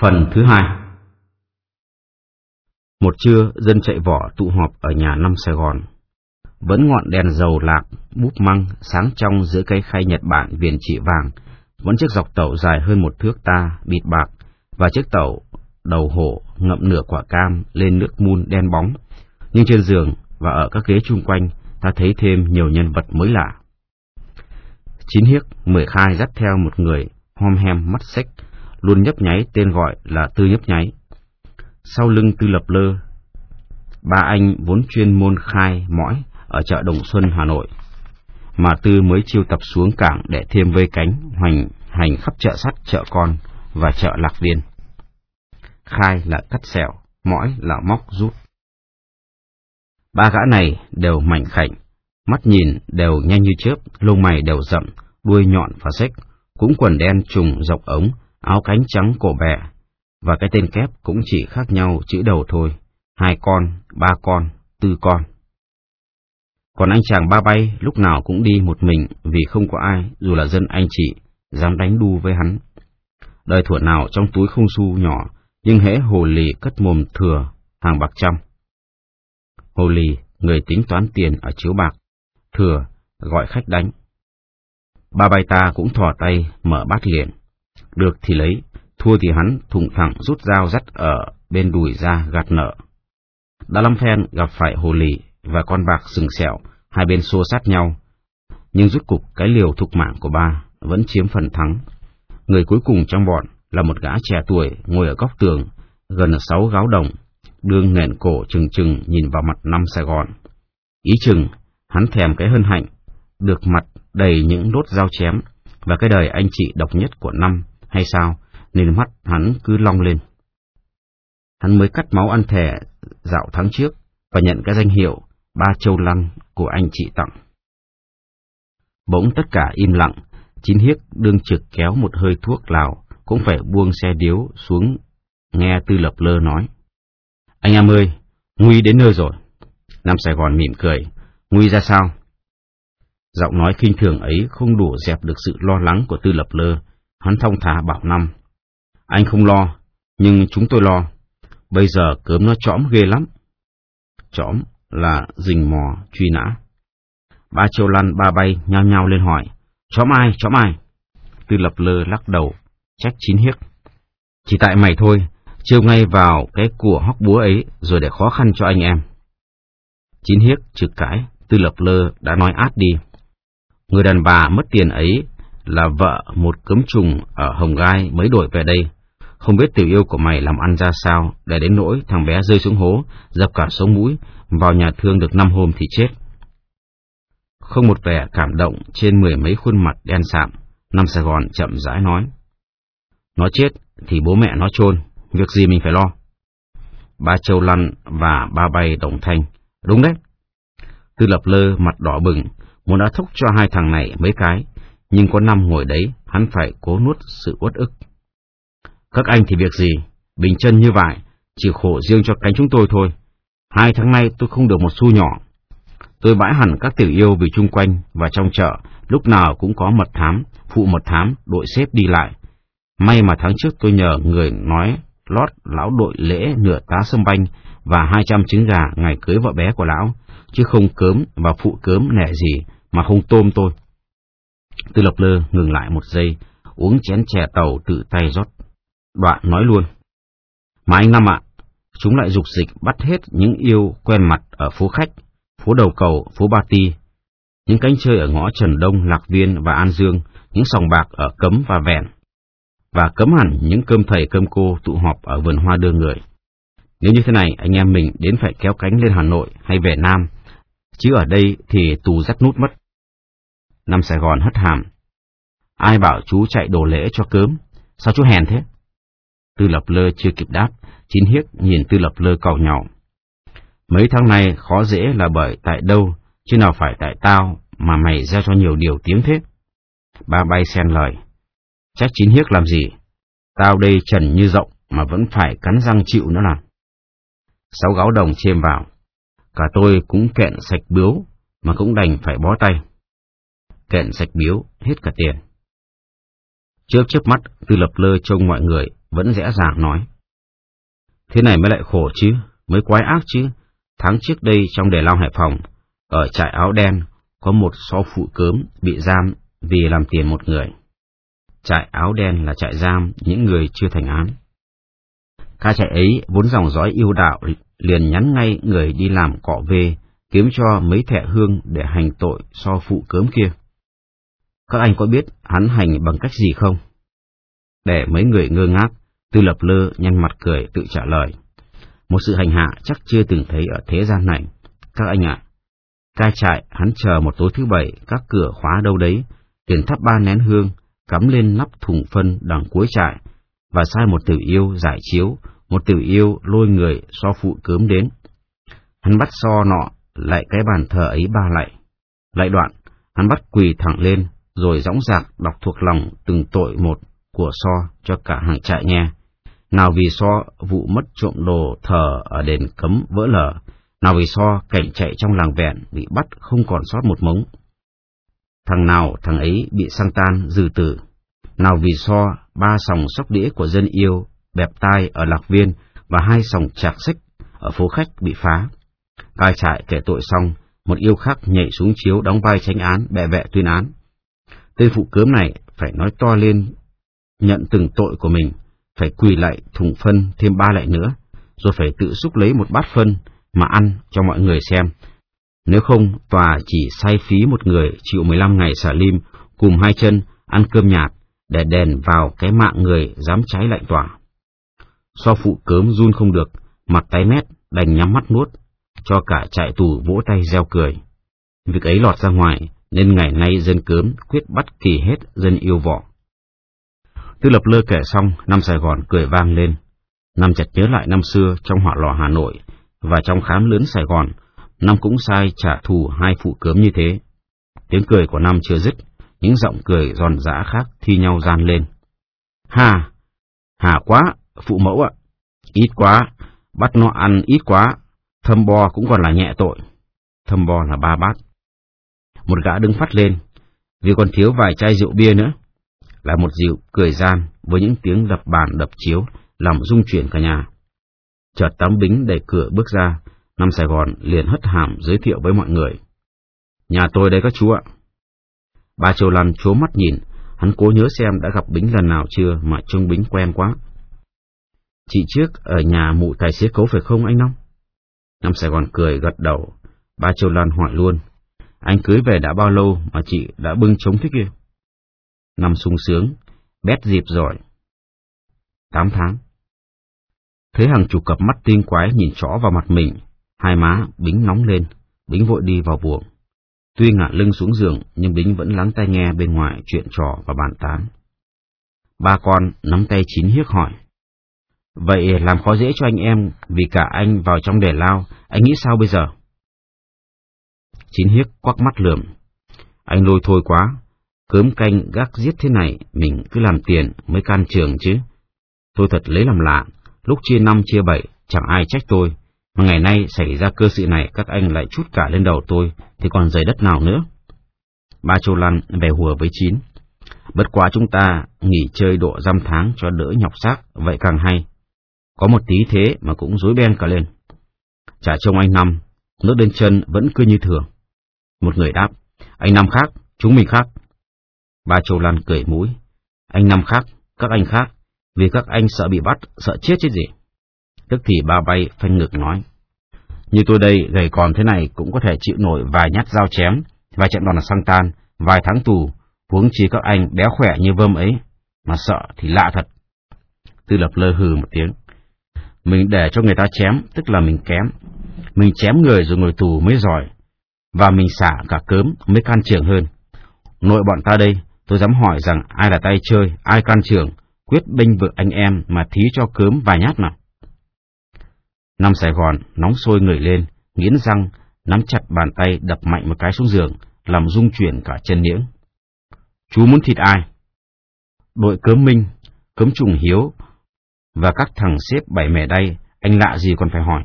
Phần thứ hai Một trưa, dân chạy vỏ tụ họp ở nhà năm Sài Gòn. Vẫn ngọn đèn dầu lạc, búp măng, sáng trong giữa cây khay Nhật Bản viền trị vàng, vẫn chiếc dọc tàu dài hơn một thước ta, bịt bạc, và chiếc tàu đầu hổ ngậm nửa quả cam lên nước mun đen bóng. Nhưng trên giường và ở các ghế chung quanh, ta thấy thêm nhiều nhân vật mới lạ. Chín hiếc, mười khai dắt theo một người, hom hem mắt xích, luôn nhấp nháy tên gọi là Tư nhấp nháy. Sau lưng Tư lập lơ, ba anh vốn chuyên môn khai mõi ở chợ Đồng Xuân, Hà Nội, mà Tư mới chiêu tập xuống cảng để thêm vây cánh hoành hành khắp chợ sắt, chợ con và chợ Lạc Viên. Khai là cắt sẹo, mõi là móc rút. Ba gã này đều mảnh khảnh, mắt nhìn đều nhanh như chớp, lông mày đều rậm, đuôi nhọn và xếch, cũng quần đen trùng dọc ống, áo cánh trắng cổ bẹ, và cái tên kép cũng chỉ khác nhau chữ đầu thôi, hai con, ba con, tư con. Còn anh chàng ba bay lúc nào cũng đi một mình vì không có ai, dù là dân anh chị, dám đánh đu với hắn. Đời thuở nào trong túi không xu nhỏ, nhưng hễ hồ lì cất mồm thừa, hàng bạc trăm. Hồ lì, người tính toán tiền ở chiếu bạc, thừa, gọi khách đánh. Ba bay ta cũng thò tay, mở bát liền. Được thì lấy, thua thì hắn thùng thẳng rút dao dắt ở bên đùi ra gạt nợ. Đã lăm phen gặp phải hồ lì và con bạc sừng sẹo, hai bên xô sát nhau. Nhưng rút cục cái liều thục mạng của ba vẫn chiếm phần thắng. Người cuối cùng trong bọn là một gã trẻ tuổi ngồi ở góc tường, gần sáu gáo đồng, đương nghẹn cổ trừng trừng nhìn vào mặt năm Sài Gòn. Ý chừng, hắn thèm cái hân hạnh, được mặt đầy những đốt dao chém, và cái đời anh chị độc nhất của năm, hay sao, nên mắt hắn cứ long lên. Hắn mới cắt máu ăn thẻ dạo tháng trước, và nhận cái danh hiệu Ba Châu Lăng của anh chị tặng. Bỗng tất cả im lặng, chín hiếc đương trực kéo một hơi thuốc lào, cũng phải buông xe điếu xuống, nghe Tư Lập Lơ nói. Anh em ơi, Nguy đến nơi rồi. Nam Sài Gòn mỉm cười, Nguy ra sao? Giọng nói khinh thường ấy không đủ dẹp được sự lo lắng của Tư Lập Lơ, hắn thông thả bảo Năm. Anh không lo, nhưng chúng tôi lo. Bây giờ cớm nó chõm ghê lắm. Chõm là rình mò, truy nã. Ba chiêu lăn ba bay nhao nhao lên hỏi, chõm ai, chõm ai? Tư Lập Lơ lắc đầu, trách chín hiếc. Chỉ tại mày thôi, trêu ngay vào cái của hóc búa ấy rồi để khó khăn cho anh em. Chín hiếc trực cãi, tư lập lơ đã nói át đi. Người đàn bà mất tiền ấy là vợ một cấm trùng ở Hồng Gai mới đổi về đây. Không biết tiểu yêu của mày làm ăn ra sao, để đến nỗi thằng bé rơi xuống hố, dập cả sống mũi, vào nhà thương được năm hôm thì chết. Không một vẻ cảm động trên mười mấy khuôn mặt đen sạm, Năm Sài Gòn chậm rãi nói. Nó chết thì bố mẹ nó chôn việc gì mình phải lo. Ba Châu Lăn và ba bay đồng thanh, đúng đấy. Tư lập lơ mặt đỏ bừng, muốn đã thúc cho hai thằng này mấy cái, nhưng có năm ngồi đấy, hắn phải cố nuốt sự uất ức. Các anh thì việc gì, bình chân như vậy, chỉ khổ riêng cho cánh chúng tôi thôi. Hai tháng nay tôi không được một xu nhỏ. Tôi bãi hẳn các tiểu yêu vì chung quanh và trong chợ, lúc nào cũng có mật thám, phụ mật thám, đội xếp đi lại, May mà tháng trước tôi nhờ người nói lót lão đội lễ nửa tá sâm banh và hai trăm trứng gà ngày cưới vợ bé của lão, chứ không cớm và phụ cớm nẻ gì mà không tôm tôi. Tư Lộc Lơ ngừng lại một giây, uống chén chè tàu tự tay rót. Đoạn nói luôn. Mà anh Năm ạ, chúng lại dục dịch bắt hết những yêu quen mặt ở phố khách, phố đầu cầu, phố Ba Ti, những cánh chơi ở ngõ Trần Đông, Lạc Viên và An Dương, những sòng bạc ở Cấm và Vẹn, và cấm hẳn những cơm thầy cơm cô tụ họp ở vườn hoa đưa người. Nếu như thế này, anh em mình đến phải kéo cánh lên Hà Nội hay về Nam, chứ ở đây thì tù dắt nút mất. Năm Sài Gòn hất hàm. Ai bảo chú chạy đồ lễ cho cớm, sao chú hèn thế? Tư Lập Lơ chưa kịp đáp, chín hiếc nhìn Tư Lập Lơ cầu nhau. Mấy tháng này khó dễ là bởi tại đâu, chứ nào phải tại tao mà mày ra cho nhiều điều tiếng thế. Ba bay xen lời. Chắc chín hiếc làm gì? Tao đây trần như rộng mà vẫn phải cắn răng chịu nữa là. Sáu gáo đồng chêm vào. Cả tôi cũng kẹn sạch bướu mà cũng đành phải bó tay. Kẹn sạch biếu, hết cả tiền. Chớp chớp mắt, tư lập lơ trông mọi người vẫn dễ dàng nói. Thế này mới lại khổ chứ, mới quái ác chứ. Tháng trước đây trong đề lao Hải Phòng, ở trại áo đen, có một so phụ cớm bị giam vì làm tiền một người. Trại áo đen là trại giam những người chưa thành án. Ca trại ấy vốn dòng dõi yêu đạo liền nhắn ngay người đi làm cọ về, kiếm cho mấy thẻ hương để hành tội so phụ cớm kia. Các anh có biết hắn hành bằng cách gì không? Để mấy người ngơ ngác, Tư Lập Lơ nhăn mặt cười tự trả lời. Một sự hành hạ chắc chưa từng thấy ở thế gian này. Các anh ạ, cai trại hắn chờ một tối thứ bảy, các cửa khóa đâu đấy, tiền thắp ba nén hương, cắm lên nắp thùng phân đằng cuối trại, và sai một tử yêu giải chiếu, một tử yêu lôi người so phụ cớm đến. Hắn bắt so nọ, lại cái bàn thờ ấy ba lại. Lại đoạn, hắn bắt quỳ thẳng lên, rồi dõng dạc đọc thuộc lòng từng tội một của so cho cả hàng trại nghe. Nào vì so vụ mất trộm đồ thờ ở đền cấm vỡ lở, nào vì so cảnh chạy trong làng vẹn bị bắt không còn sót một mống. Thằng nào thằng ấy bị sang tan dư tử, nào vì so ba sòng sóc đĩa của dân yêu bẹp tai ở Lạc Viên và hai sòng chạc xích ở phố khách bị phá. Cai trại kể tội xong, một yêu khác nhảy xuống chiếu đóng vai tránh án bệ vệ tuyên án. Tên phụ cướm này phải nói to lên nhận từng tội của mình, phải quỳ lại thùng phân thêm ba lại nữa, rồi phải tự xúc lấy một bát phân mà ăn cho mọi người xem. Nếu không, tòa chỉ sai phí một người chịu 15 ngày xả lim, cùng hai chân, ăn cơm nhạt, để đèn vào cái mạng người dám cháy lạnh tòa. So phụ cớm run không được, mặt tái mét, đành nhắm mắt nuốt, cho cả trại tù vỗ tay reo cười. Việc ấy lọt ra ngoài, nên ngày nay dân cớm quyết bắt kỳ hết dân yêu võ. Tư lập lơ kể xong, năm Sài Gòn cười vang lên. Năm chợt nhớ lại năm xưa trong hỏa lò Hà Nội, và trong khám lớn Sài Gòn, năm cũng sai trả thù hai phụ cớm như thế. Tiếng cười của năm chưa dứt, những giọng cười giòn giã khác thi nhau gian lên. Hà! Hà quá, phụ mẫu ạ! Ít quá, bắt nó ăn ít quá, thâm bo cũng còn là nhẹ tội. Thâm bo là ba bát. Một gã đứng phát lên, vì còn thiếu vài chai rượu bia nữa. Là một dịu cười gian với những tiếng đập bàn đập chiếu, làm rung chuyển cả nhà. Chợt tám bính đẩy cửa bước ra, năm Sài Gòn liền hất hàm giới thiệu với mọi người. Nhà tôi đây các chú ạ. Bà Châu Lan chố mắt nhìn, hắn cố nhớ xem đã gặp Bính lần nào chưa mà trông Bính quen quá. Chị trước ở nhà mụ tài xế cấu phải không anh Long? Năm Sài Gòn cười gật đầu, bà Châu Lan hỏi luôn. Anh cưới về đã bao lâu mà chị đã bưng trống thế kia? Năm sung sướng, bét dịp giỏi. Tám tháng. Thấy hàng chục cặp mắt tinh quái nhìn rõ vào mặt mình, hai má Bính nóng lên, Bính vội đi vào buồng. Tuy ngả lưng xuống giường, nhưng Bính vẫn lắng tai nghe bên ngoài chuyện trò và bàn tán. Ba con nắm tay chín hiếc hỏi. Vậy làm khó dễ cho anh em vì cả anh vào trong đề lao, anh nghĩ sao bây giờ? Chín hiếc quắc mắt lườm. Anh lôi thôi quá, cớm canh gác giết thế này, mình cứ làm tiền mới can trường chứ. Tôi thật lấy làm lạ, lúc chia năm chia bảy, chẳng ai trách tôi, mà ngày nay xảy ra cơ sự này các anh lại chút cả lên đầu tôi, thì còn giấy đất nào nữa. Ba Châu Lan về hùa với Chín. Bất quá chúng ta nghỉ chơi độ dăm tháng cho đỡ nhọc xác, vậy càng hay. Có một tí thế mà cũng rối beng cả lên. Chả trông anh Năm, nước đến chân vẫn cứ như thường. Một người đáp, anh Năm khác, chúng mình khác. Ba Châu Lan cười mũi, anh Năm khác, các anh khác, vì các anh sợ bị bắt, sợ chết chứ gì. Tức thì ba bay phanh ngực nói. Như tôi đây, gầy còn thế này cũng có thể chịu nổi vài nhát dao chém, vài trận đòn là xăng tan, vài tháng tù, huống chi các anh béo khỏe như vơm ấy, mà sợ thì lạ thật. Tư lập lơ hừ một tiếng. Mình để cho người ta chém, tức là mình kém. Mình chém người rồi ngồi tù mới giỏi, và mình xả cả cớm mới can trường hơn. Nội bọn ta đây, tôi dám hỏi rằng ai là tay chơi, ai can trường, quyết binh vực anh em mà thí cho cớm vài nhát nào. Năm Sài Gòn nóng sôi người lên, nghiến răng, nắm chặt bàn tay đập mạnh một cái xuống giường, làm rung chuyển cả chân niễng. Chú muốn thịt ai? Đội cớm minh, cớm trùng hiếu, và các thằng xếp bảy mẻ đây, anh lạ gì còn phải hỏi.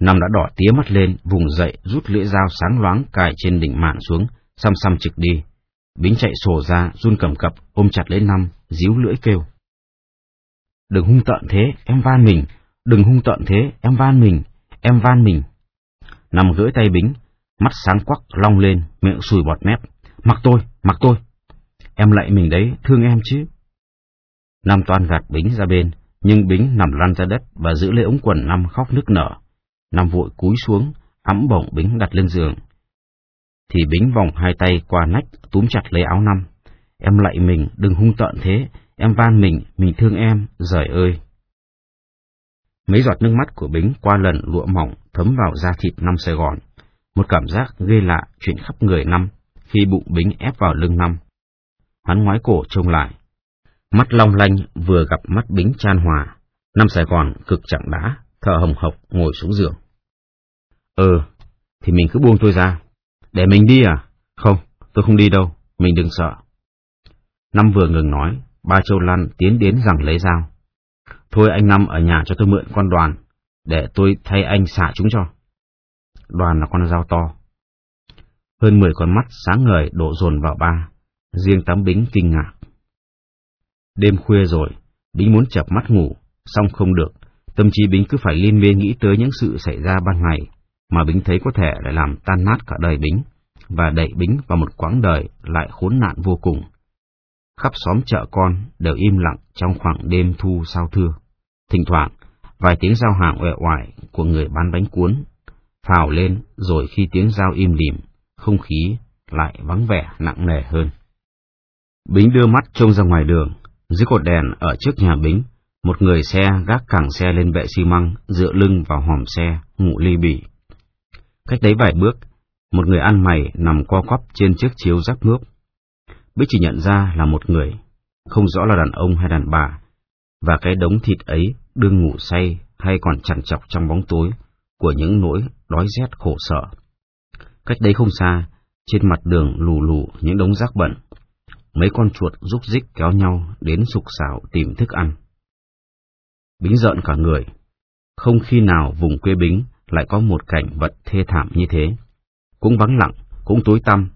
Năm đã đỏ tía mắt lên, vùng dậy, rút lưỡi dao sáng loáng cài trên đỉnh mạn xuống, xăm xăm trực đi. Bính chạy sổ ra, run cầm cập, ôm chặt lấy năm, díu lưỡi kêu. đừng hung tợn thế, em van mình, đừng hung tợn thế, em van mình, em van mình. Năm gỡ tay Bính, mắt sáng quắc long lên, miệng sùi bọt mép. Mặc tôi, mặc tôi. Em lạy mình đấy, thương em chứ. Nam toan gạt Bính ra bên, nhưng Bính nằm lăn ra đất và giữ lấy ống quần Nam khóc nức nở. Nam vội cúi xuống, ấm bổng Bính đặt lên giường. Thì Bính vòng hai tay qua nách, túm chặt lấy áo Năm. Em lạy mình, đừng hung tợn thế, em van mình, mình thương em, giời ơi. Mấy giọt nước mắt của Bính qua lần lụa mỏng thấm vào da thịt Năm Sài Gòn. Một cảm giác ghê lạ chuyển khắp người Năm khi bụng Bính ép vào lưng Năm. Hắn ngoái cổ trông lại. Mắt long lanh vừa gặp mắt Bính chan hòa. Năm Sài Gòn cực chẳng đá, thở hồng hộc ngồi xuống giường. Ừ, thì mình cứ buông tôi ra. Để mình đi à? Không, tôi không đi đâu, mình đừng sợ. Năm vừa ngừng nói, ba châu lăn tiến đến rằng lấy dao. Thôi anh Năm ở nhà cho tôi mượn con đoàn, để tôi thay anh xả chúng cho. Đoàn là con dao to. Hơn mười con mắt sáng ngời đổ dồn vào ba, riêng tắm Bính kinh ngạc. Đêm khuya rồi, Bính muốn chập mắt ngủ, xong không được, tâm trí Bính cứ phải liên miên nghĩ tới những sự xảy ra ban ngày, mà Bính thấy có thể lại làm tan nát cả đời Bính, và đẩy Bính vào một quãng đời lại khốn nạn vô cùng. Khắp xóm chợ con đều im lặng trong khoảng đêm thu sao thưa. Thỉnh thoảng, vài tiếng giao hàng uể oải của người bán bánh cuốn phào lên rồi khi tiếng giao im lìm, không khí lại vắng vẻ nặng nề hơn. Bính đưa mắt trông ra ngoài đường, dưới cột đèn ở trước nhà Bính, một người xe gác cẳng xe lên bệ xi măng, dựa lưng vào hòm xe, ngủ ly bỉ. Cách đấy vài bước, một người ăn mày nằm co quắp trên chiếc chiếu rác nước. Bích chỉ nhận ra là một người, không rõ là đàn ông hay đàn bà, và cái đống thịt ấy đương ngủ say hay còn chằn chọc trong bóng tối của những nỗi đói rét khổ sở. Cách đấy không xa, trên mặt đường lù lù những đống rác bẩn, mấy con chuột rúc rích kéo nhau đến sục sạo tìm thức ăn. Bính giận cả người, không khi nào vùng quê Bính lại có một cảnh vật thê thảm như thế. Cũng vắng lặng, cũng tối tăm,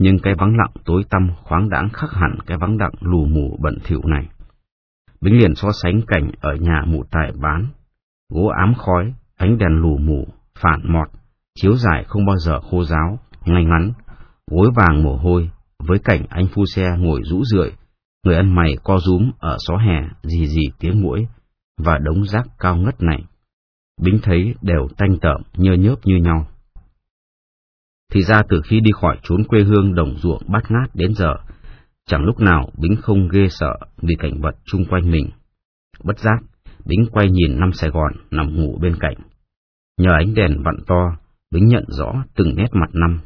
nhưng cái vắng lặng tối tăm khoáng đãng khác hẳn cái vắng đặng lù mù bẩn thỉu này. Bính liền so sánh cảnh ở nhà mụ tài bán, gỗ ám khói, ánh đèn lù mù, phản mọt, chiếu dài không bao giờ khô ráo, ngay ngắn, gối vàng mồ hôi, với cảnh anh phu xe ngồi rũ rượi, người ăn mày co rúm ở xó hè, gì gì tiếng mũi, và đống rác cao ngất này. Bính thấy đều tanh tợm, nhơ nhớp như nhau. Thì ra từ khi đi khỏi chốn quê hương đồng ruộng bát ngát đến giờ, chẳng lúc nào Bính không ghê sợ vì cảnh vật chung quanh mình. Bất giác, Bính quay nhìn năm Sài Gòn nằm ngủ bên cạnh. Nhờ ánh đèn vặn to, Bính nhận rõ từng nét mặt năm.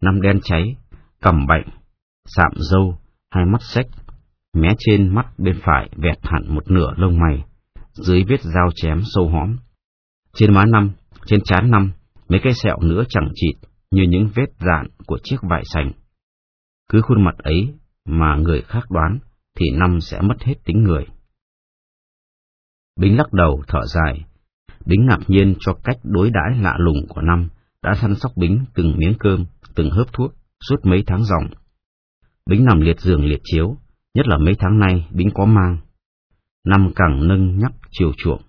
Năm đen cháy, cầm bệnh, sạm dâu, hai mắt xếch, mé trên mắt bên phải vẹt hẳn một nửa lông mày, dưới vết dao chém sâu hóm. Trên má năm, trên trán năm, mấy cái sẹo nữa chẳng chịt như những vết dạn của chiếc vải sành. Cứ khuôn mặt ấy mà người khác đoán thì năm sẽ mất hết tính người. Bính lắc đầu thở dài, Bính ngạc nhiên cho cách đối đãi lạ lùng của năm đã săn sóc Bính từng miếng cơm, từng hớp thuốc suốt mấy tháng dòng. Bính nằm liệt giường liệt chiếu, nhất là mấy tháng nay Bính có mang. Năm càng nâng nhắc chiều chuộng.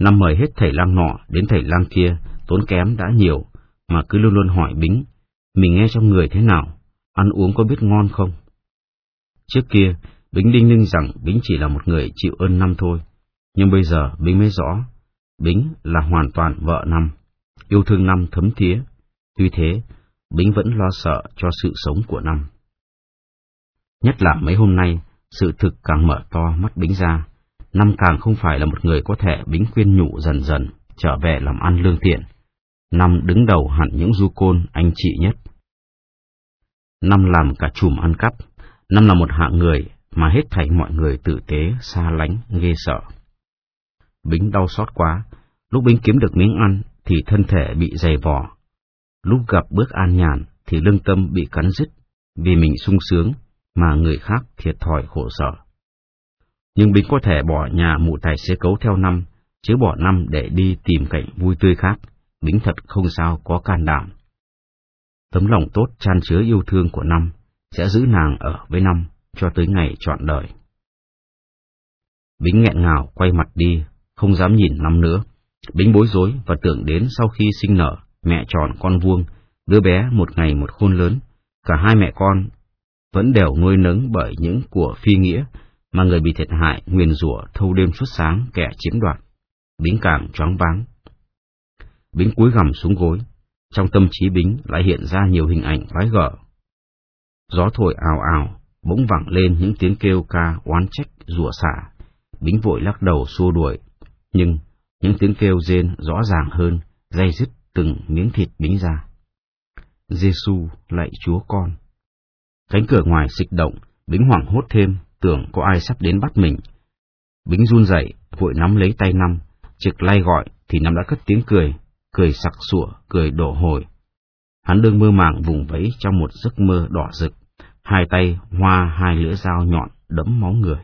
Năm mời hết thầy lang nọ đến thầy lang kia, tốn kém đã nhiều, mà cứ luôn luôn hỏi Bính, mình nghe trong người thế nào, ăn uống có biết ngon không? Trước kia, Bính đinh ninh rằng Bính chỉ là một người chịu ơn năm thôi, nhưng bây giờ Bính mới rõ, Bính là hoàn toàn vợ năm, yêu thương năm thấm thía, tuy thế, Bính vẫn lo sợ cho sự sống của năm. Nhất là mấy hôm nay, sự thực càng mở to mắt Bính ra, năm càng không phải là một người có thể Bính khuyên nhủ dần dần, trở về làm ăn lương thiện. Năm đứng đầu hẳn những du côn anh chị nhất. Năm làm cả chùm ăn cắp, năm là một hạng người mà hết thảy mọi người tử tế, xa lánh, ghê sợ. Bính đau xót quá, lúc Bính kiếm được miếng ăn thì thân thể bị dày vò. Lúc gặp bước an nhàn thì lương tâm bị cắn rứt vì mình sung sướng mà người khác thiệt thòi khổ sở. Nhưng Bính có thể bỏ nhà mụ tài xế cấu theo năm, chứ bỏ năm để đi tìm cảnh vui tươi khác, Bính thật không sao có can đảm. Tấm lòng tốt chan chứa yêu thương của năm sẽ giữ nàng ở với năm cho tới ngày trọn đời. Bính nghẹn ngào quay mặt đi, không dám nhìn năm nữa. Bính bối rối và tưởng đến sau khi sinh nở, mẹ tròn con vuông, đứa bé một ngày một khôn lớn, cả hai mẹ con vẫn đều nuôi nấng bởi những của phi nghĩa mà người bị thiệt hại nguyền rủa thâu đêm suốt sáng kẻ chiếm đoạt. Bính càng choáng váng. Bính cúi gằm xuống gối, trong tâm trí Bính lại hiện ra nhiều hình ảnh vái gở. Gió thổi ào ào, bỗng vẳng lên những tiếng kêu ca oán trách rủa xả. Bính vội lắc đầu xua đuổi, nhưng những tiếng kêu rên rõ ràng hơn, dây dứt từng miếng thịt Bính ra. Giêsu lạy Chúa con. Cánh cửa ngoài xịch động, Bính hoảng hốt thêm, tưởng có ai sắp đến bắt mình. Bính run rẩy, vội nắm lấy tay Năm, trực lay gọi thì Năm đã cất tiếng cười, cười sặc sủa, cười đổ hồi. Hắn đương mơ màng vùng vẫy trong một giấc mơ đỏ rực, hai tay hoa hai lưỡi dao nhọn đẫm máu người.